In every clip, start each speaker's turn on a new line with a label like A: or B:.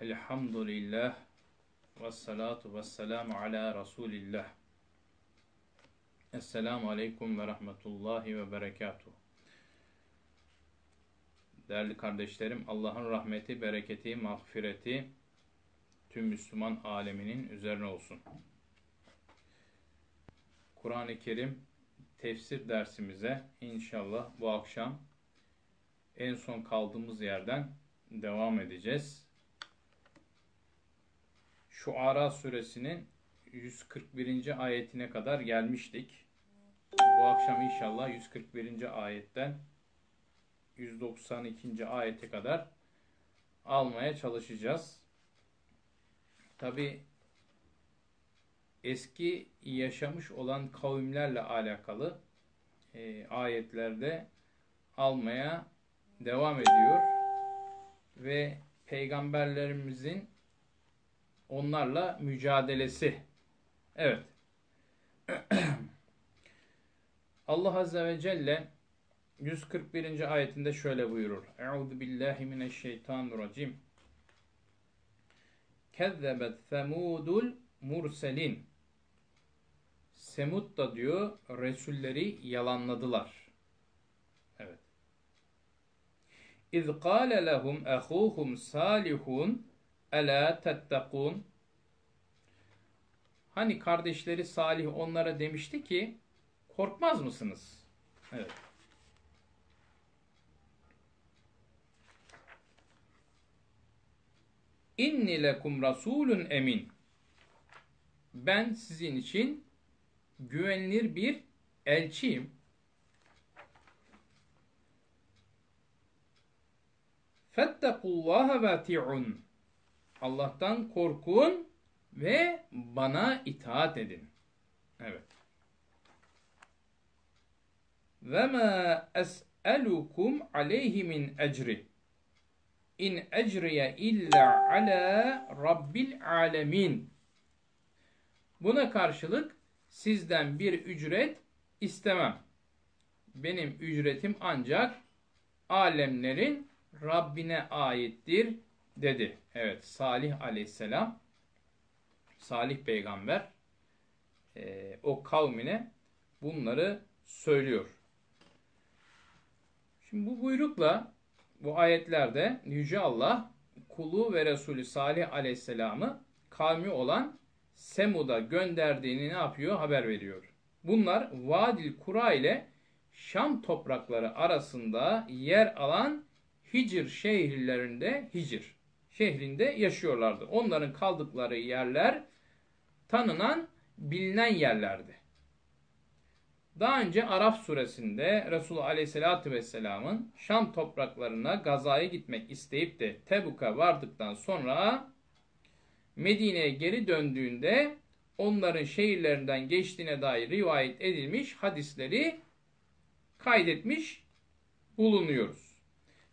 A: Elhamdülillah ve salatu ve selamu ala Resulillah. Esselamu Aleyküm ve Rahmetullahi ve Berekatuhu. Değerli kardeşlerim, Allah'ın rahmeti, bereketi, mağfireti tüm Müslüman aleminin üzerine olsun. Kur'an-ı Kerim tefsir dersimize inşallah bu akşam en son kaldığımız yerden devam edeceğiz. Şu Ara suresinin 141. ayetine kadar gelmiştik. Bu akşam inşallah 141. ayetten 192. ayete kadar almaya çalışacağız. Tabi eski yaşamış olan kavimlerle alakalı e, ayetlerde almaya devam ediyor ve peygamberlerimizin onlarla mücadelesi. Evet. Allah Azze ve Celle 141. ayetinde şöyle buyurur. Euzu billahi mineşşeytanirracim. Kezzebet semudul murselin. Semud da diyor Resulleri yalanladılar. Evet. İz kâle lehum ehûhum salihun Ela tettekun Hani kardeşleri Salih onlara demişti ki korkmaz mısınız? Evet. İnni lekum rasulun emin. Ben sizin için güvenilir bir elçiyim. Fettekullaha ve ti'un. Allah'tan korkun ve bana itaat edin. Evet. Ve ma es'elukum aleyhi min ecri. İn ecriye illa ala rabbil alemin. Buna karşılık sizden bir ücret istemem. Benim ücretim ancak alemlerin Rabbine aittir dedi. Evet Salih aleyhisselam Salih peygamber e, o kavmine bunları söylüyor. Şimdi bu buyrukla bu ayetlerde Yüce Allah kulu ve Resulü Salih aleyhisselamı kavmi olan Semud'a gönderdiğini ne yapıyor? Haber veriyor. Bunlar Vadil Kura ile Şam toprakları arasında yer alan Hicr şehirlerinde Hicr şehrinde yaşıyorlardı. Onların kaldıkları yerler tanınan, bilinen yerlerdi. Daha önce Araf suresinde Resulullah Aleyhisselatü Vesselam'ın Şam topraklarına gazaya gitmek isteyip de Tebuk'a vardıktan sonra Medine'ye geri döndüğünde onların şehirlerinden geçtiğine dair rivayet edilmiş hadisleri kaydetmiş bulunuyoruz.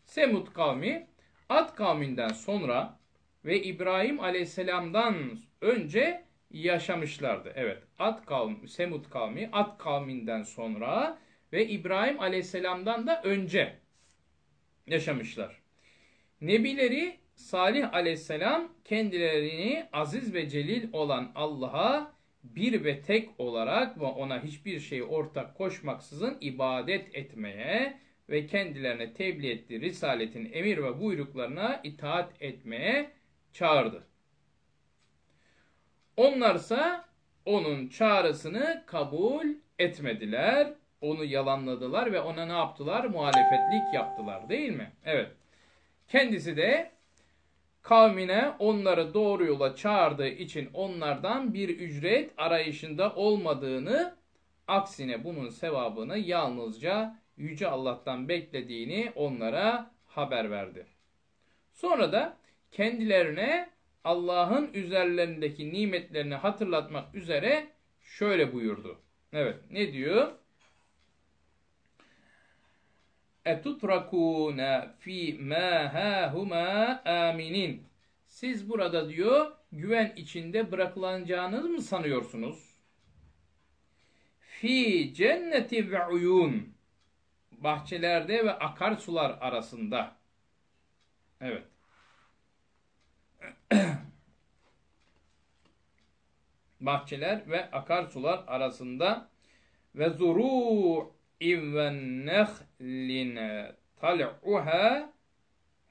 A: Semud kavmi Ad kavminden sonra ve İbrahim aleyhisselamdan önce yaşamışlardı. Evet Ad kavmi, Semud kavmi Ad kavminden sonra ve İbrahim aleyhisselamdan da önce yaşamışlar. Nebileri Salih aleyhisselam kendilerini aziz ve celil olan Allah'a bir ve tek olarak ve ona hiçbir şey ortak koşmaksızın ibadet etmeye ve kendilerine tebliğ ettiği Risaletin emir ve buyruklarına itaat etmeye çağırdı. Onlarsa onun çağrısını kabul etmediler, onu yalanladılar ve ona ne yaptılar? Muhalefetlik yaptılar değil mi? Evet. Kendisi de kavmine onları doğru yola çağırdığı için onlardan bir ücret arayışında olmadığını, aksine bunun sevabını yalnızca Yüce Allah'tan beklediğini onlara haber verdi. Sonra da kendilerine Allah'ın üzerlerindeki nimetlerini hatırlatmak üzere şöyle buyurdu. Evet ne diyor? etutrakune fi ma hahuma aminin. Siz burada diyor güven içinde bırakılacağınız mı sanıyorsunuz? Fi cenneti ve uyun bahçelerde ve akarsular arasında. Evet. bahçeler ve akarsular arasında ve zuru ve nehlin tal'uha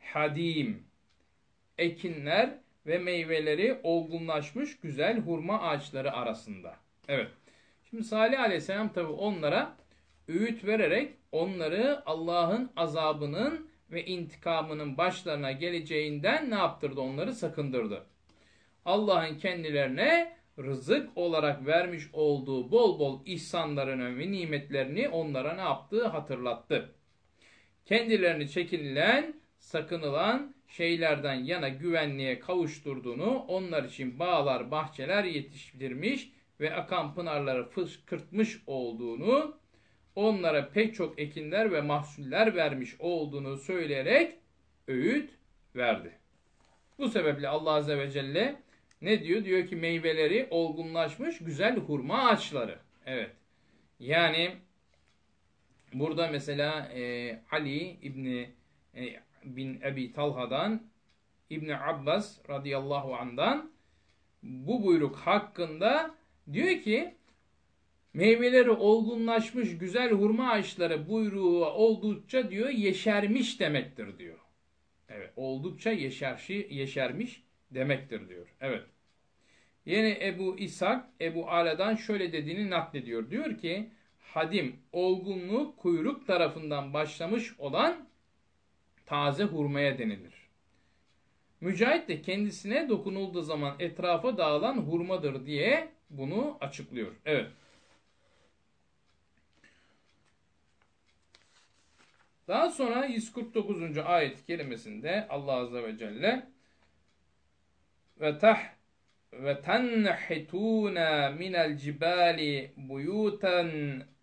A: hadim ekinler ve meyveleri olgunlaşmış güzel hurma ağaçları arasında. Evet. Şimdi Salih Aleyhisselam tabi onlara öğüt vererek onları Allah'ın azabının ve intikamının başlarına geleceğinden ne yaptırdı? Onları sakındırdı. Allah'ın kendilerine rızık olarak vermiş olduğu bol bol ihsanlarını ve nimetlerini onlara ne yaptı? Hatırlattı. Kendilerini çekinilen, sakınılan şeylerden yana güvenliğe kavuşturduğunu, onlar için bağlar, bahçeler yetiştirmiş ve akan pınarları fışkırtmış olduğunu, onlara pek çok ekinler ve mahsuller vermiş olduğunu söyleyerek öğüt verdi. Bu sebeple Allah Azze ve Celle ne diyor? Diyor ki meyveleri olgunlaşmış güzel hurma ağaçları. Evet. Yani burada mesela e, Ali İbni e, bin Ebi Talha'dan İbni Abbas radıyallahu andan bu buyruk hakkında diyor ki meyveleri olgunlaşmış güzel hurma ağaçları buyruğu oldukça diyor yeşermiş demektir diyor. Evet oldukça yeşerşi, yeşermiş demektir diyor. Evet. Yine Ebu İshak Ebu Ala'dan şöyle dediğini naklediyor. Diyor ki hadim olgunluğu kuyruk tarafından başlamış olan taze hurmaya denilir. Mücahit de kendisine dokunulduğu zaman etrafa dağılan hurmadır diye bunu açıklıyor. Evet. Daha sonra 149. ayet kelimesinde Allah Azze ve Celle ve tah ve tenhituna minel cibali buyutan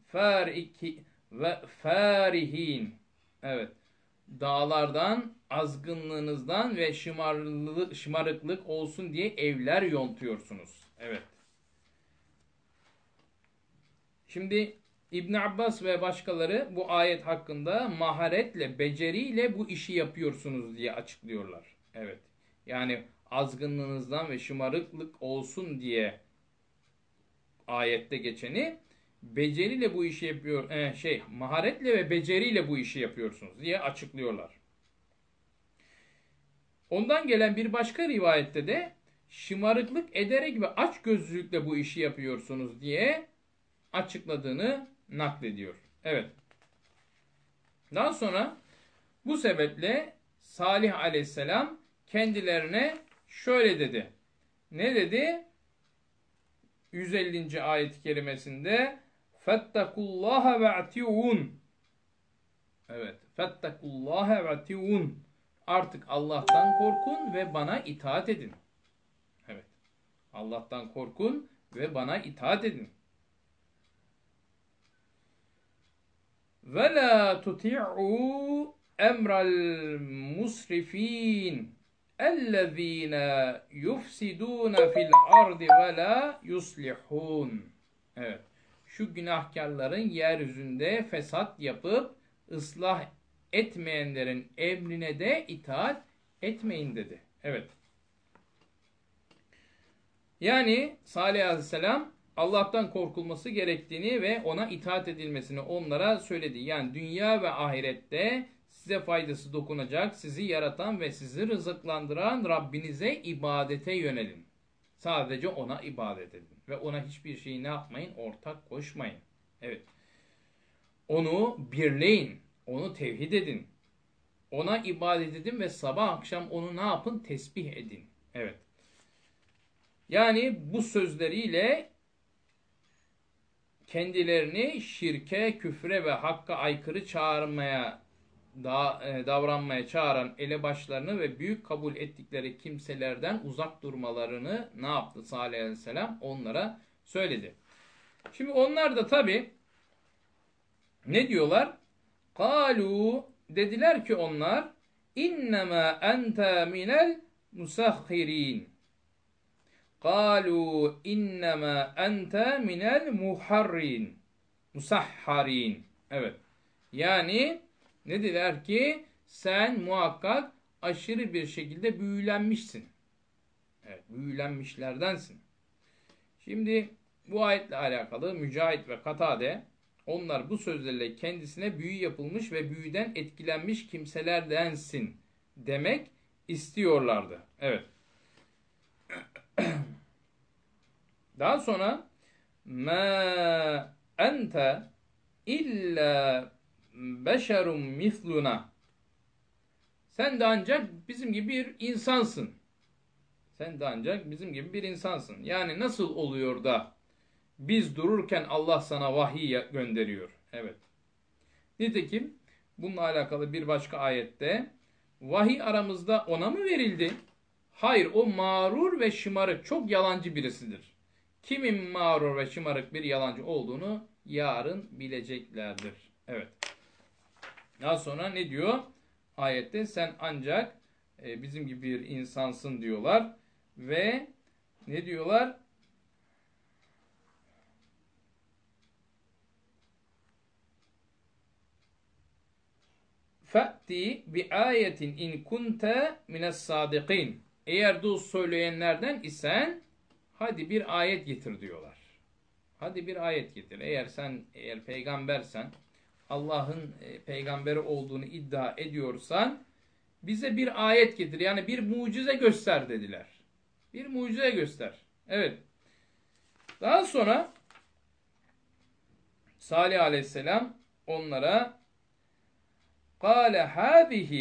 A: fariki ve farihin. Evet dağlardan, azgınlığınızdan ve şımarlık, şımarıklık olsun diye evler yontuyorsunuz. Evet. Şimdi İbn Abbas ve başkaları bu ayet hakkında maharetle, beceriyle bu işi yapıyorsunuz diye açıklıyorlar. Evet. Yani azgınlığınızdan ve şımarıklık olsun diye ayette geçeni beceriyle bu işi yapıyor, e, şey maharetle ve beceriyle bu işi yapıyorsunuz diye açıklıyorlar. Ondan gelen bir başka rivayette de şımarıklık ederek ve aç gözlülükle bu işi yapıyorsunuz diye açıkladığını naklediyor. Evet. Daha sonra bu sebeple Salih aleyhisselam kendilerine şöyle dedi. Ne dedi? 150. ayet-i kerimesinde Fettekullaha ve atiun. Evet. Fettekullaha ve atiun. Artık Allah'tan korkun ve bana itaat edin. Evet. Allah'tan korkun ve bana itaat edin. Ve la tuti'u emral musrifin ellezine yufsidune fil ardi ve la yuslihun. Evet şu günahkarların yeryüzünde fesat yapıp ıslah etmeyenlerin emrine de itaat etmeyin dedi. Evet. Yani Salih Aleyhisselam Allah'tan korkulması gerektiğini ve ona itaat edilmesini onlara söyledi. Yani dünya ve ahirette size faydası dokunacak, sizi yaratan ve sizi rızıklandıran Rabbinize ibadete yönelin. Sadece ona ibadet edin. Ve ona hiçbir şeyi ne yapmayın? Ortak koşmayın. Evet. Onu birleyin. Onu tevhid edin. Ona ibadet edin ve sabah akşam onu ne yapın? Tesbih edin. Evet. Yani bu sözleriyle kendilerini şirke, küfre ve hakka aykırı çağırmaya da, e, davranmaya çağıran elebaşlarını ve büyük kabul ettikleri kimselerden uzak durmalarını ne yaptı Salih Aleyhisselam? Onlara söyledi. Şimdi onlar da tabi ne diyorlar? Kalu dediler ki onlar innema ente minel musahhirin. Kalu innema ente minel muharrin. Musahharin. Evet. Yani ne dediler ki sen muhakkak aşırı bir şekilde büyülenmişsin. Evet, büyülenmişlerdensin. Şimdi bu ayetle alakalı Mücahit ve Katade onlar bu sözlerle kendisine büyü yapılmış ve büyüden etkilenmiş kimselerdensin demek istiyorlardı. Evet. Daha sonra ma ente illa beşerun misluna sen de ancak bizim gibi bir insansın. Sen de ancak bizim gibi bir insansın. Yani nasıl oluyor da biz dururken Allah sana vahiy gönderiyor. Evet. Nitekim bununla alakalı bir başka ayette vahiy aramızda ona mı verildi? Hayır o mağrur ve şımarık çok yalancı birisidir. Kimin mağrur ve şımarık bir yalancı olduğunu yarın bileceklerdir. Evet. Daha sonra ne diyor? Ayette sen ancak e, bizim gibi bir insansın diyorlar. Ve ne diyorlar? Fa'ti bi ayetin in kunte mines sadikin. Eğer doğru söyleyenlerden isen hadi bir ayet getir diyorlar. Hadi bir ayet getir. Eğer sen eğer peygambersen Allah'ın e, peygamberi olduğunu iddia ediyorsan bize bir ayet getir. Yani bir mucize göster dediler. Bir mucize göster. Evet. Daha sonra Salih aleyhisselam onlara قال هذه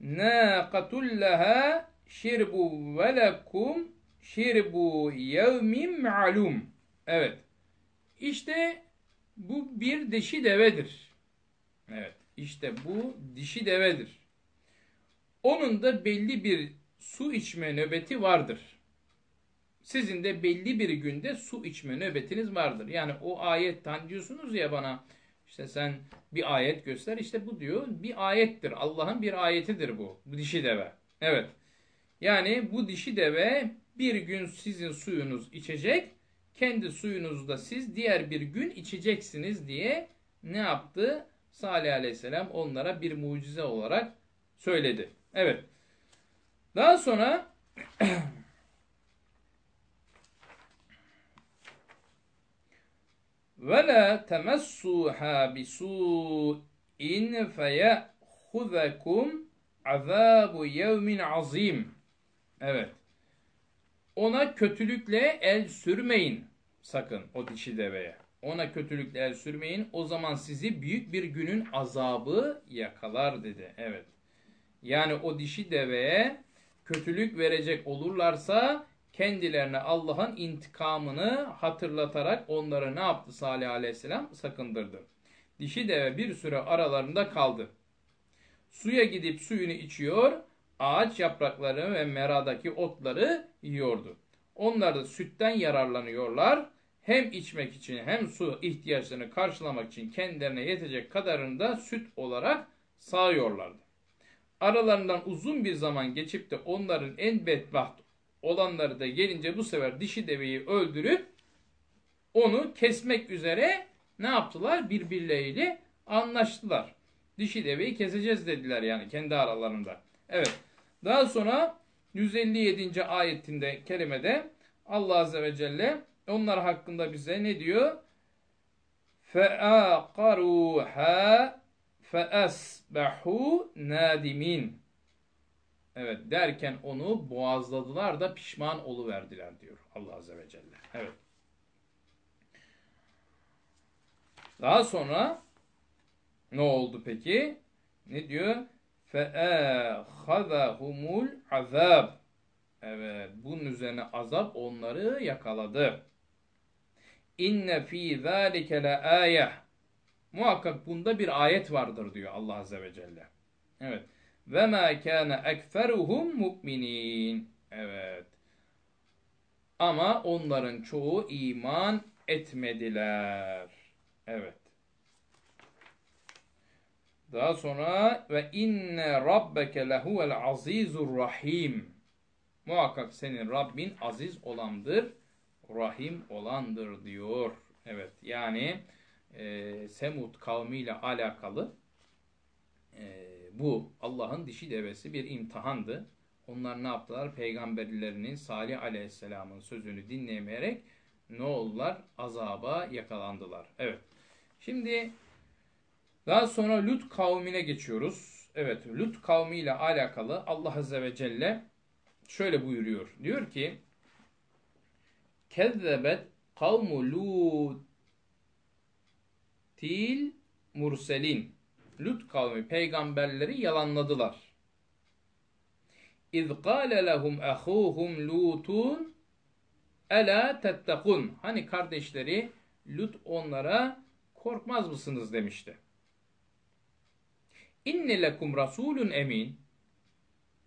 A: ناقة لها شرب ولكم şirbu yevmin ma'lum. Evet. İşte bu bir dişi devedir. Evet. İşte bu dişi devedir. Onun da belli bir su içme nöbeti vardır. Sizin de belli bir günde su içme nöbetiniz vardır. Yani o ayetten diyorsunuz ya bana işte sen bir ayet göster. İşte bu diyor bir ayettir. Allah'ın bir ayetidir bu. Bu dişi deve. Evet. Yani bu dişi deve bir gün sizin suyunuz içecek. Kendi suyunuzu da siz diğer bir gün içeceksiniz diye ne yaptı? Salih aleyhisselam onlara bir mucize olarak söyledi. Evet. Daha sonra la temessuha bisu'in feyehuzekum azabu yevmin azim. Evet. Ona kötülükle el sürmeyin sakın o dişi deveye. Ona kötülükle el sürmeyin. O zaman sizi büyük bir günün azabı yakalar dedi. Evet. Yani o dişi deveye kötülük verecek olurlarsa kendilerine Allah'ın intikamını hatırlatarak onları ne yaptı Salih Aleyhisselam? Sakındırdı. Dişi deve bir süre aralarında kaldı. Suya gidip suyunu içiyor, ağaç yaprakları ve meradaki otları yiyordu. Onlar da sütten yararlanıyorlar. Hem içmek için hem su ihtiyaçlarını karşılamak için kendilerine yetecek kadarını da süt olarak sağıyorlardı. Aralarından uzun bir zaman geçip de onların en bedbaht olanları da gelince bu sefer dişi deveyi öldürüp onu kesmek üzere ne yaptılar? Birbirleriyle anlaştılar. Dişi deveyi keseceğiz dediler yani kendi aralarında. Evet. Daha sonra 157. ayetinde kerimede Allah Azze ve Celle onlar hakkında bize ne diyor? فَاَقَرُوهَا فَاَسْبَحُوا نَادِمِينَ Evet derken onu boğazladılar da pişman oluverdiler diyor Allah Azze ve Celle. Evet. Daha sonra ne oldu peki? Ne diyor? فَاَخَذَهُمُ azab. Evet, bunun üzerine azap onları yakaladı. İnne fi zâlike le âyeh. Muhakkak bunda bir ayet vardır diyor Allah Azze ve Celle. Evet. Ve mâ kâne ekferuhum mu'minin. Evet. Ama onların çoğu iman etmediler. Evet. Daha sonra ve inne rabbeke lehuvel azizur rahim. Muhakkak senin Rabbin aziz olandır, rahim olandır diyor. Evet yani e, Semud kavmiyle alakalı e, bu Allah'ın dişi devesi bir imtihandı. Onlar ne yaptılar? Peygamberlerinin Salih Aleyhisselam'ın sözünü dinleyemeyerek ne oldular? Azaba yakalandılar. Evet. Şimdi daha sonra Lut kavmine geçiyoruz. Evet, Lut kavmiyle alakalı Allah Azze ve Celle şöyle buyuruyor. Diyor ki Kezzebet kavmu Lutil murselin. Lut kavmi peygamberleri yalanladılar. İz kâle lehum ehûhum lutun Ela tettekun. Hani kardeşleri Lut onlara korkmaz mısınız demişti. İnne lekum rasulun emin.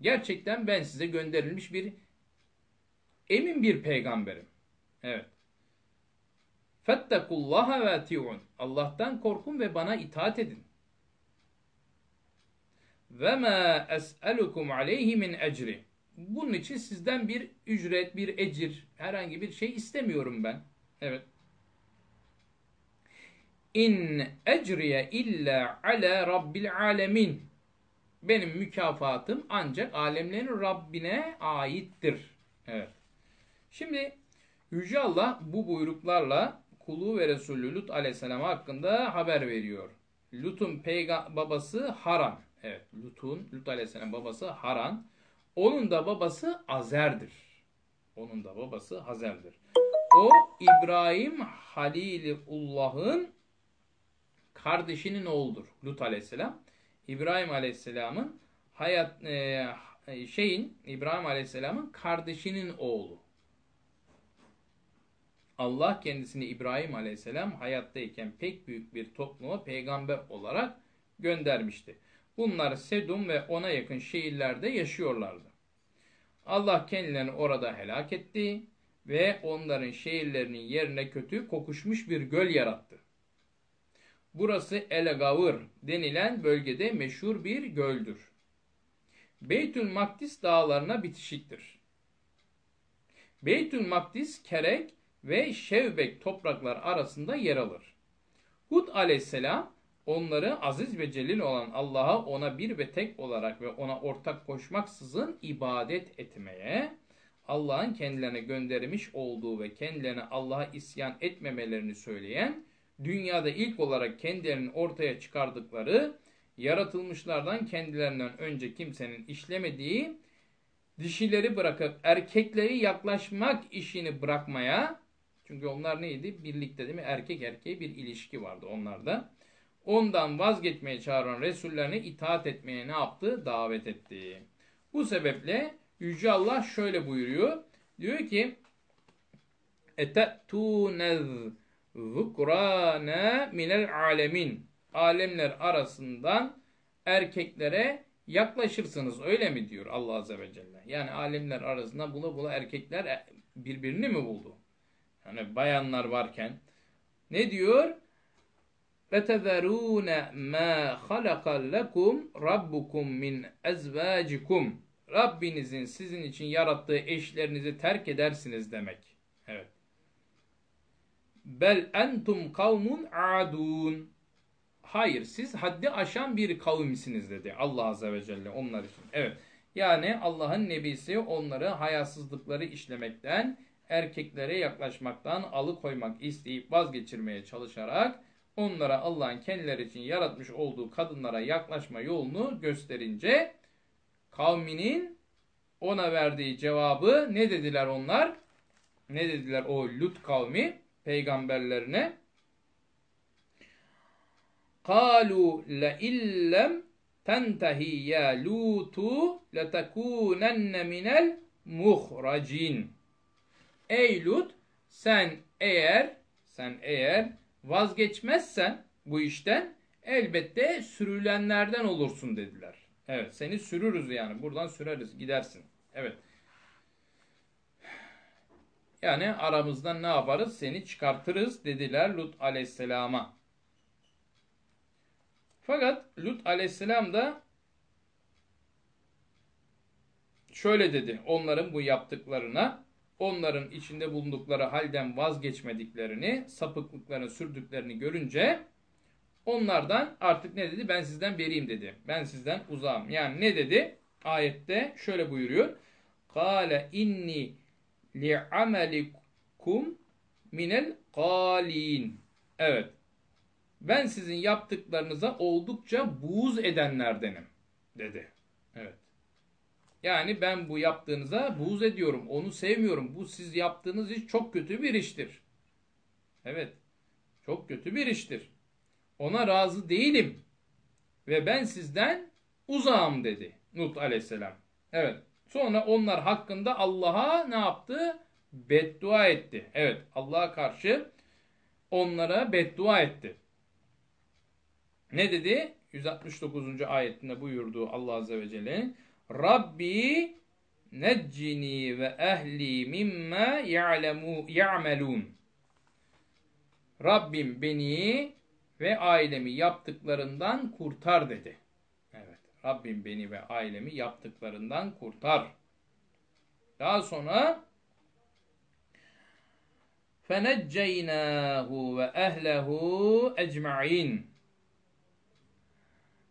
A: Gerçekten ben size gönderilmiş bir emin bir peygamberim. Evet. Fettekullaha ve ti'un. Allah'tan korkun ve bana itaat edin. Ve ma es'elukum aleyhi min ecri. Bunun için sizden bir ücret, bir ecir, herhangi bir şey istemiyorum ben. Evet. İn ecriye illa ala rabbil alemin. Benim mükafatım ancak alemlerin Rabbine aittir. Evet. Şimdi Yüce Allah bu buyruklarla kulu ve Resulü Lut aleyhisselam hakkında haber veriyor. Lut'un babası Haran. Evet, Lut'un, Lut aleyhisselam babası Haran. Onun da babası Azer'dir. Onun da babası Hazer'dir. O İbrahim Halilullah'ın kardeşinin oğludur. Lut aleyhisselam. İbrahim aleyhisselamın hayat e, şeyin İbrahim aleyhisselamın kardeşinin oğlu. Allah kendisini İbrahim aleyhisselam hayattayken pek büyük bir topluma peygamber olarak göndermişti. Bunlar Sedum ve ona yakın şehirlerde yaşıyorlardı. Allah kendilerini orada helak etti ve onların şehirlerinin yerine kötü kokuşmuş bir göl yarattı. Burası El-Gavır denilen bölgede meşhur bir göldür. Beytül Makdis dağlarına bitişiktir. Beytül Makdis Kerek ve Şevbek topraklar arasında yer alır. Hud aleyhisselam onları aziz ve celil olan Allah'a ona bir ve tek olarak ve ona ortak koşmaksızın ibadet etmeye, Allah'ın kendilerine göndermiş olduğu ve kendilerine Allah'a isyan etmemelerini söyleyen, dünyada ilk olarak kendilerinin ortaya çıkardıkları, yaratılmışlardan kendilerinden önce kimsenin işlemediği, dişileri bırakıp erkekleri yaklaşmak işini bırakmaya, çünkü onlar neydi? Birlikte değil mi? Erkek erkeğe bir ilişki vardı onlarda ondan vazgeçmeye çağıran Resullerine itaat etmeye ne yaptı? Davet etti. Bu sebeple Yüce Allah şöyle buyuruyor. Diyor ki ete'tûnez zukrâne minel alemin. Alemler arasından erkeklere yaklaşırsınız. Öyle mi diyor Allah Azze ve Celle. Yani alemler arasında bula bula erkekler birbirini mi buldu? Yani bayanlar varken ne diyor? وَتَذَرُونَ مَا خَلَقَ لَكُمْ رَبُّكُمْ مِنْ اَزْوَاجِكُمْ Rabbinizin sizin için yarattığı eşlerinizi terk edersiniz demek. Bel entum kavmun adun. Hayır siz haddi aşan bir kavimsiniz dedi Allah Azze ve Celle onlar için. Evet. Yani Allah'ın nebisi onları hayasızlıkları işlemekten, erkeklere yaklaşmaktan alıkoymak isteyip vazgeçirmeye çalışarak onlara Allah'ın kendileri için yaratmış olduğu kadınlara yaklaşma yolunu gösterince kavminin ona verdiği cevabı ne dediler onlar? Ne dediler o Lut kavmi peygamberlerine? Le illem tentehi ya Lutu letekunenne minel muhracin. Ey Lut sen eğer sen eğer vazgeçmezsen bu işten elbette sürülenlerden olursun dediler. Evet seni sürürüz yani buradan süreriz gidersin. Evet. Yani aramızdan ne yaparız? Seni çıkartırız dediler Lut aleyhisselama. Fakat Lut aleyhisselam da şöyle dedi onların bu yaptıklarına onların içinde bulundukları halden vazgeçmediklerini, sapıklıklarını sürdüklerini görünce onlardan artık ne dedi? Ben sizden beriyim dedi. Ben sizden uzağım. Yani ne dedi? ayette şöyle buyuruyor. Kale inni li'amelikum minel qalin. Evet. Ben sizin yaptıklarınıza oldukça buğz edenlerdenim dedi. Evet. Yani ben bu yaptığınıza buğz ediyorum. Onu sevmiyorum. Bu siz yaptığınız iş çok kötü bir iştir. Evet. Çok kötü bir iştir. Ona razı değilim. Ve ben sizden uzağım dedi Nut aleyhisselam. Evet. Sonra onlar hakkında Allah'a ne yaptı? Beddua etti. Evet. Allah'a karşı onlara beddua etti. Ne dedi? 169. ayetinde buyurduğu Allah Azze ve Celle Rabbi neccini ve ehli mimma ya'melun Rabbim beni ve ailemi yaptıklarından kurtar dedi. Evet. Rabbim beni ve ailemi yaptıklarından kurtar. Daha sonra فَنَجَّيْنَاهُ وَأَهْلَهُ اَجْمَعِينَ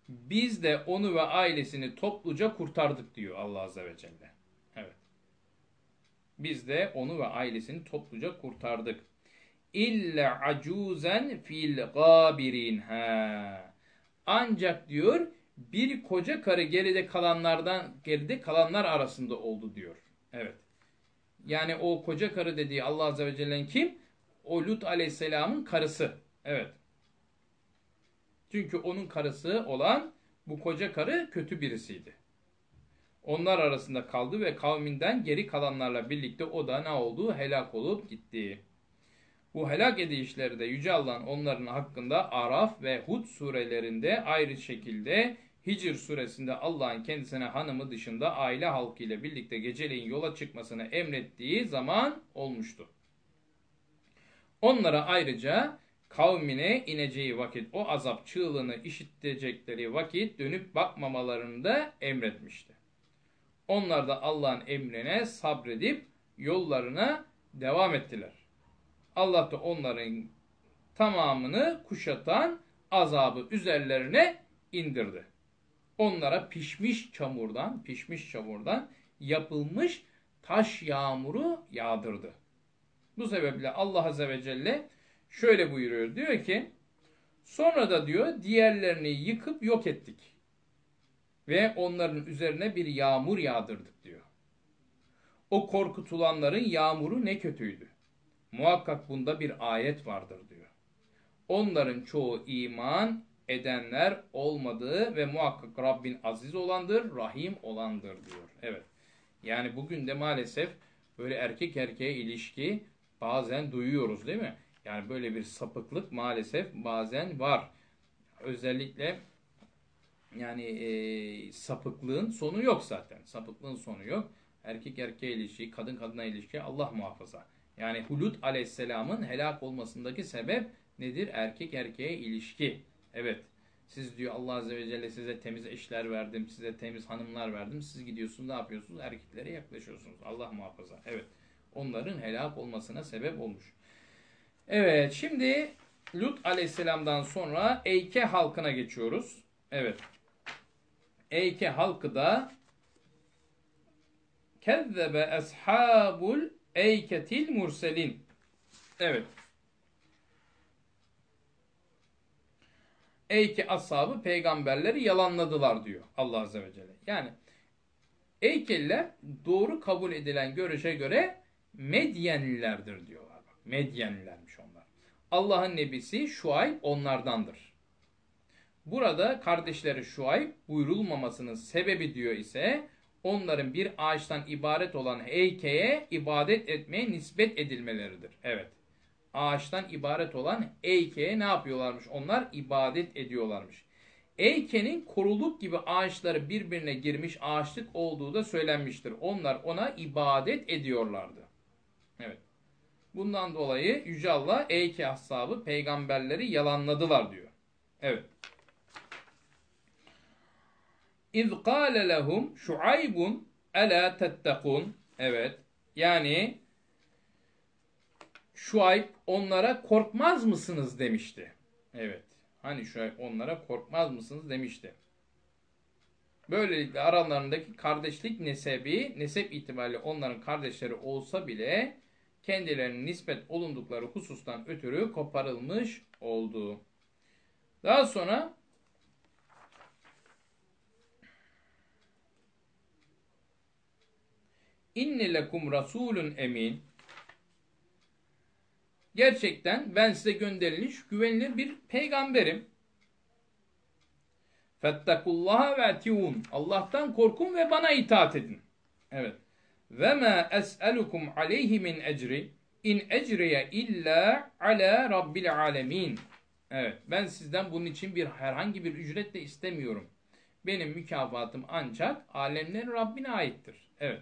A: Biz de onu ve ailesini topluca kurtardık diyor Allah Azze ve Celle. Evet. Biz de onu ve ailesini topluca kurtardık. İlla acuzen fil gabirin. Ha. Ancak diyor bir koca karı geride kalanlardan geride kalanlar arasında oldu diyor. Evet. Yani o koca karı dediği Allah Azze ve Celle'nin kim? O Lut Aleyhisselam'ın karısı. Evet. Çünkü onun karısı olan bu koca karı kötü birisiydi. Onlar arasında kaldı ve kavminden geri kalanlarla birlikte o da ne oldu? Helak olup gitti. Bu helak edişleri de Yüce Allah'ın onların hakkında Araf ve Hud surelerinde ayrı şekilde Hicr suresinde Allah'ın kendisine hanımı dışında aile halkıyla birlikte geceleyin yola çıkmasını emrettiği zaman olmuştu. Onlara ayrıca kavmine ineceği vakit o azap çığlığını işitecekleri vakit dönüp bakmamalarını da emretmişti. Onlar da Allah'ın emrine sabredip yollarına devam ettiler. Allah da onların tamamını kuşatan azabı üzerlerine indirdi. Onlara pişmiş çamurdan, pişmiş çamurdan yapılmış taş yağmuru yağdırdı. Bu sebeple Allah Azze ve Celle şöyle buyuruyor. Diyor ki sonra da diyor diğerlerini yıkıp yok ettik. Ve onların üzerine bir yağmur yağdırdık diyor. O korkutulanların yağmuru ne kötüydü. Muhakkak bunda bir ayet vardır diyor. Onların çoğu iman edenler olmadığı ve muhakkak Rabbin aziz olandır, rahim olandır diyor. Evet. Yani bugün de maalesef böyle erkek erkeğe ilişki bazen duyuyoruz değil mi? Yani böyle bir sapıklık maalesef bazen var. Özellikle yani e, sapıklığın sonu yok zaten. Sapıklığın sonu yok. Erkek erkeğe ilişki, kadın kadına ilişki Allah muhafaza. Yani Hulut aleyhisselamın helak olmasındaki sebep nedir? Erkek erkeğe ilişki. Evet. Siz diyor Allah Azze ve Celle size temiz eşler verdim, size temiz hanımlar verdim. Siz gidiyorsunuz ne yapıyorsunuz? Erkeklere yaklaşıyorsunuz. Allah muhafaza. Evet. Onların helak olmasına sebep olmuş. Evet. Şimdi Lut aleyhisselamdan sonra Eyke halkına geçiyoruz. Evet. Eyke halkı da kezzebe eshabul eyketil murselin. Evet. Eyke ashabı peygamberleri yalanladılar diyor Allah Azze ve Celle. Yani Eykeliler doğru kabul edilen görüşe göre Medyenlilerdir diyorlar. Medyenlilermiş onlar. Allah'ın nebisi Şuayb onlardandır. Burada kardeşleri Şuayb buyurulmamasının sebebi diyor ise onların bir ağaçtan ibaret olan heykeye ibadet etmeye nispet edilmeleridir. Evet. Ağaçtan ibaret olan heykeye ne yapıyorlarmış? Onlar ibadet ediyorlarmış. Eykenin koruluk gibi ağaçları birbirine girmiş ağaçlık olduğu da söylenmiştir. Onlar ona ibadet ediyorlardı. Evet. Bundan dolayı Yüce Allah Eyke ashabı peygamberleri yalanladılar diyor. Evet. İz kâle lehum şuaybun elâ tettekun. Evet. Yani Şuayb onlara korkmaz mısınız demişti. Evet. Hani Şuayb onlara korkmaz mısınız demişti. Böylelikle aralarındaki kardeşlik nesebi, nesep itibariyle onların kardeşleri olsa bile kendilerinin nispet olundukları husustan ötürü koparılmış oldu. Daha sonra İnne lekum rasulun emin Gerçekten ben size gönderilmiş güvenilir bir peygamberim. Fettakullaha ve atiun. Allah'tan korkun ve bana itaat edin. Evet. Ve ma es'elukum aleyhi min ecri in ecriye illa ala rabbil alemin. Evet. Ben sizden bunun için bir herhangi bir ücret de istemiyorum. Benim mükafatım ancak alemlerin Rabbine aittir. Evet.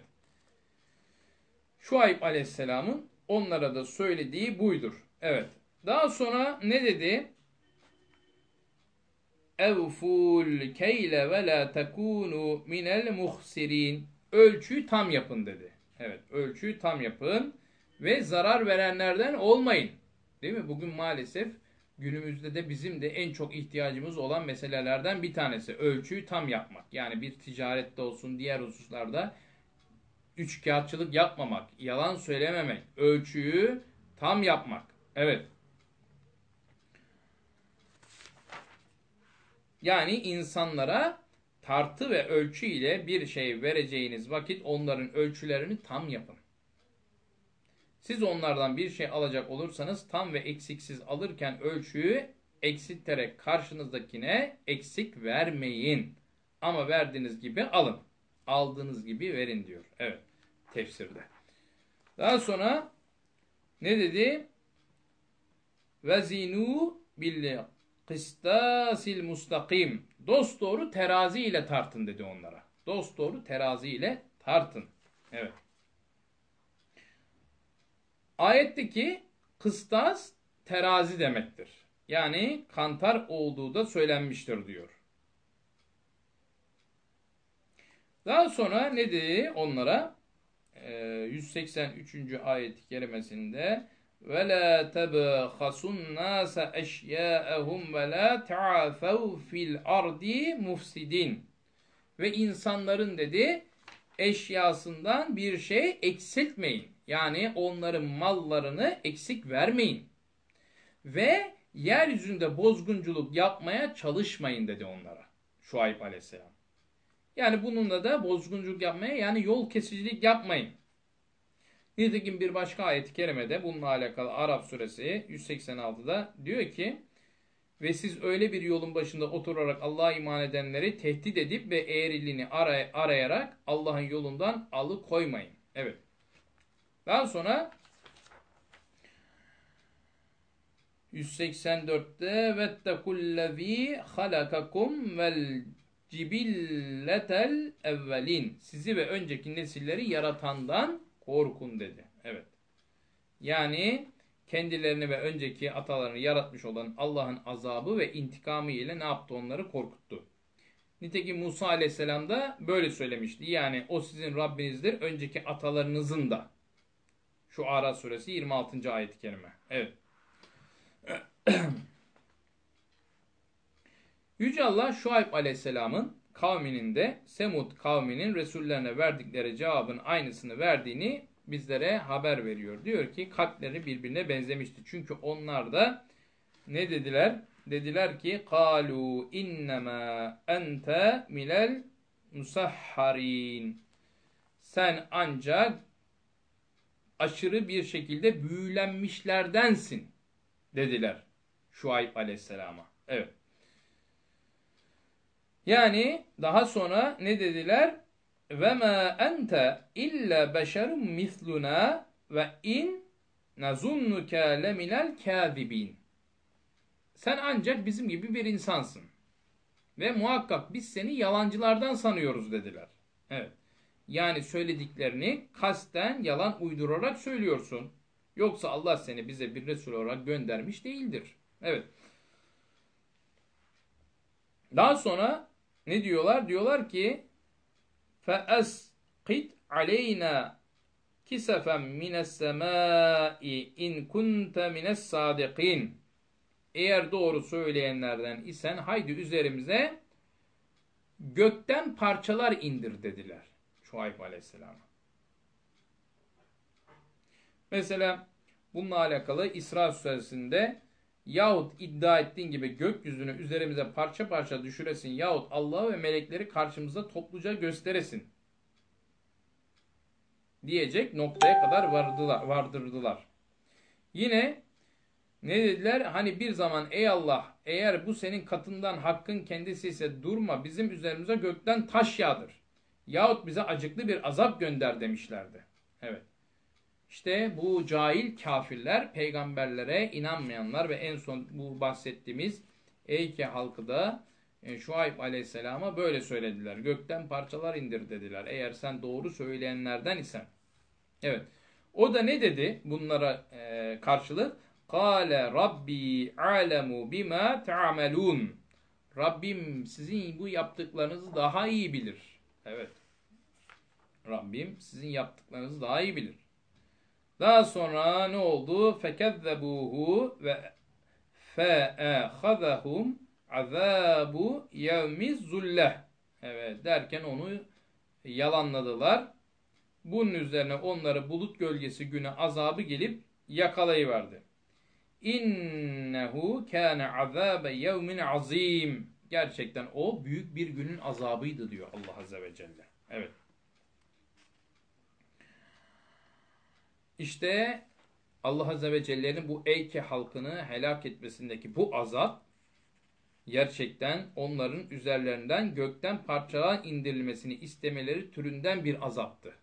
A: Şuayb aleyhisselamın onlara da söylediği buydur. Evet. Daha sonra ne dedi? Evful keyle ve la tekunu minel muhsirin. Ölçüyü tam yapın dedi. Evet, ölçüyü tam yapın ve zarar verenlerden olmayın. Değil mi? Bugün maalesef günümüzde de bizim de en çok ihtiyacımız olan meselelerden bir tanesi ölçüyü tam yapmak. Yani bir ticarette olsun, diğer hususlarda üç kağıtçılık yapmamak, yalan söylememek, ölçüyü tam yapmak. Evet. Yani insanlara tartı ve ölçü ile bir şey vereceğiniz vakit onların ölçülerini tam yapın. Siz onlardan bir şey alacak olursanız tam ve eksiksiz alırken ölçüyü eksilterek karşınızdakine eksik vermeyin. Ama verdiğiniz gibi alın. Aldığınız gibi verin diyor. Evet tefsirde. Daha sonra ne dedi? Vezinu bil kıstasil mustakim. Dost doğru terazi ile tartın dedi onlara. Dost doğru terazi ile tartın. Evet. Ayetteki kıstas terazi demektir. Yani kantar olduğu da söylenmiştir diyor. Daha sonra ne dedi onlara? 183. Ee, ayet-i kerimesinde ve la tebhasun nasa eşya'ehum ve la ta'afav fil ardi mufsidin ve insanların dedi eşyasından bir şey eksiltmeyin. Yani onların mallarını eksik vermeyin. Ve yeryüzünde bozgunculuk yapmaya çalışmayın dedi onlara. Şuayb aleyhisselam. Yani bununla da bozgunculuk yapmaya yani yol kesicilik yapmayın. Nitekim bir başka ayet-i kerimede bununla alakalı Arap suresi 186'da diyor ki ve siz öyle bir yolun başında oturarak Allah'a iman edenleri tehdit edip ve eğriliğini aray arayarak Allah'ın yolundan alıkoymayın. Evet. Daha sonra 184'te vettekullezî halakakum vel cibilletel evvelin. Sizi ve önceki nesilleri yaratandan korkun dedi. Evet. Yani kendilerini ve önceki atalarını yaratmış olan Allah'ın azabı ve intikamı ile ne yaptı onları korkuttu. Nitekim Musa aleyhisselam da böyle söylemişti. Yani o sizin Rabbinizdir önceki atalarınızın da. Şu Ara suresi 26. ayet-i kerime. Evet. Yüce Allah Şuayb aleyhisselamın kavminin de Semud kavminin Resullerine verdikleri cevabın aynısını verdiğini bizlere haber veriyor. Diyor ki kalpleri birbirine benzemişti. Çünkü onlar da ne dediler? Dediler ki kalu innema ente milel musahharin. Sen ancak aşırı bir şekilde büyülenmişlerdensin dediler Şuayb aleyhisselama. Evet. Yani daha sonra ne dediler? Ve ma ente illa beşerun misluna ve in nazunnuke leminel kâzibin. Sen ancak bizim gibi bir insansın. Ve muhakkak biz seni yalancılardan sanıyoruz dediler. Evet. Yani söylediklerini kasten yalan uydurarak söylüyorsun. Yoksa Allah seni bize bir Resul olarak göndermiş değildir. Evet. Daha sonra ne diyorlar? Diyorlar ki فَأَسْقِدْ عَلَيْنَا كِسَفًا مِنَ السَّمَاءِ اِنْ كُنْتَ مِنَ الصَّادِقِينَ Eğer doğru söyleyenlerden isen haydi üzerimize gökten parçalar indir dediler. Şuayb aleyhisselama. Mesela bununla alakalı İsra suresinde yahut iddia ettiğin gibi gökyüzünü üzerimize parça parça düşüresin yahut Allah ve melekleri karşımıza topluca gösteresin diyecek noktaya kadar vardılar, vardırdılar. Yine ne dediler? Hani bir zaman ey Allah eğer bu senin katından hakkın kendisi ise durma bizim üzerimize gökten taş yağdır. Yahut bize acıklı bir azap gönder demişlerdi. Evet. İşte bu cahil kafirler, peygamberlere inanmayanlar ve en son bu bahsettiğimiz Eyke halkı da e, Şuayb aleyhisselama böyle söylediler. Gökten parçalar indir dediler. Eğer sen doğru söyleyenlerden isen. Evet. O da ne dedi bunlara e, karşılık? Kale Rabbi alemu bima ta'melun. Rabbim sizin bu yaptıklarınızı daha iyi bilir. Evet. Rabbim sizin yaptıklarınızı daha iyi bilir. Daha sonra ne oldu? Fekezzebuhu ve fe'ehazahum azabu yevmiz zulleh. Evet derken onu yalanladılar. Bunun üzerine onları bulut gölgesi günü azabı gelip yakalayıverdi. İnnehu kâne azâbe yevmin azîm. Gerçekten o büyük bir günün azabıydı diyor Allah Azze ve Celle. Evet. İşte Allah Azze ve Celle'nin bu Eyke halkını helak etmesindeki bu azap gerçekten onların üzerlerinden gökten parçalar indirilmesini istemeleri türünden bir azaptı.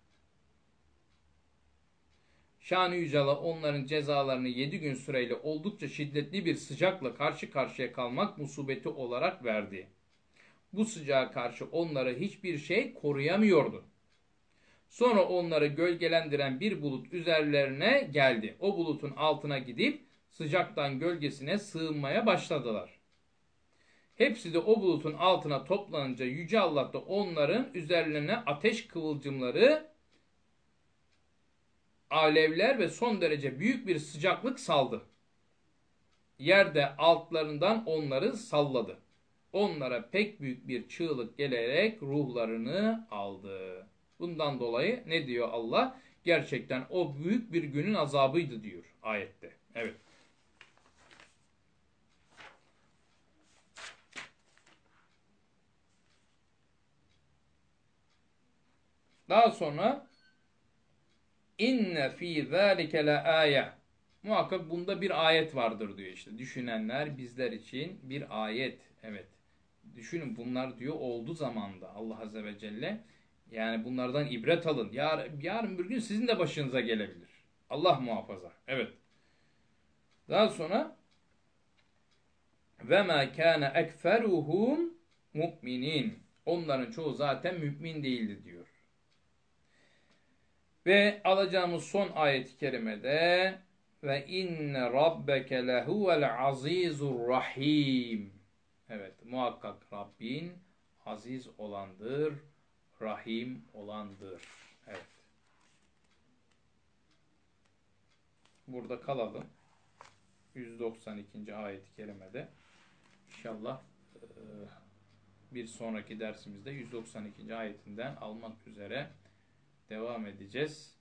A: Şanı onların cezalarını 7 gün süreyle oldukça şiddetli bir sıcakla karşı karşıya kalmak musibeti olarak verdi. Bu sıcağa karşı onları hiçbir şey koruyamıyordu. Sonra onları gölgelendiren bir bulut üzerlerine geldi. O bulutun altına gidip sıcaktan gölgesine sığınmaya başladılar. Hepsi de o bulutun altına toplanınca Yüce Allah da onların üzerlerine ateş kıvılcımları, alevler ve son derece büyük bir sıcaklık saldı. Yerde altlarından onları salladı. Onlara pek büyük bir çığlık gelerek ruhlarını aldı. Bundan dolayı ne diyor Allah? Gerçekten o büyük bir günün azabıydı diyor ayette. Evet. Daha sonra inne fi zalike la aya muhakkak bunda bir ayet vardır diyor işte. Düşünenler bizler için bir ayet. Evet. Düşünün bunlar diyor oldu zamanda Allah Azze ve Celle yani bunlardan ibret alın. Yar, yarın bir gün sizin de başınıza gelebilir. Allah muhafaza. Evet. Daha sonra ve ma kana ekferuhum mu'minin. Onların çoğu zaten mümin değildi diyor. Ve alacağımız son ayet-i kerimede ve inne rabbeke lehuvel azizur rahim. Evet muhakkak Rabbin aziz olandır, rahim olandır. Evet. Burada kalalım. 192. ayet-i kerimede. İnşallah e, bir sonraki dersimizde 192. ayetinden almak üzere devam edeceğiz.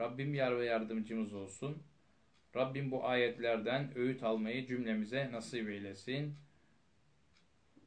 A: Rabbim yar ve yardımcımız olsun. Rabbim bu ayetlerden öğüt almayı cümlemize nasip eylesin.